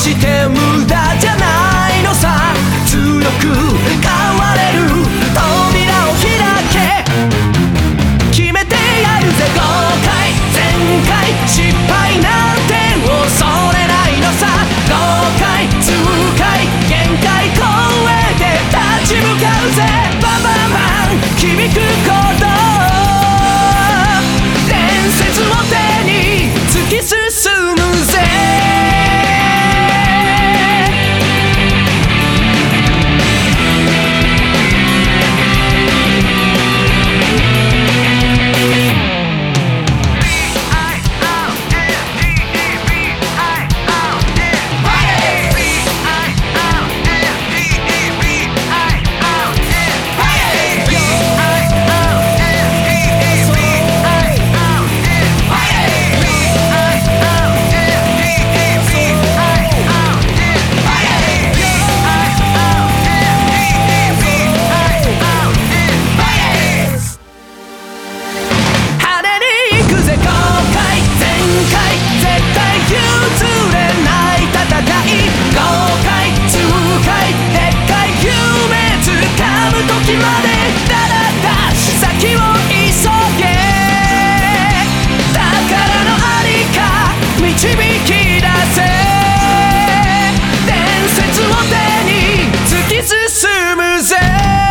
して無駄じゃないのさ。強く変われる扉を開け。決めてやるぜ後悔全開失敗なんて恐れないのさ。後悔痛快限界公えで立ち向かうぜ。バンバンバン。響く music.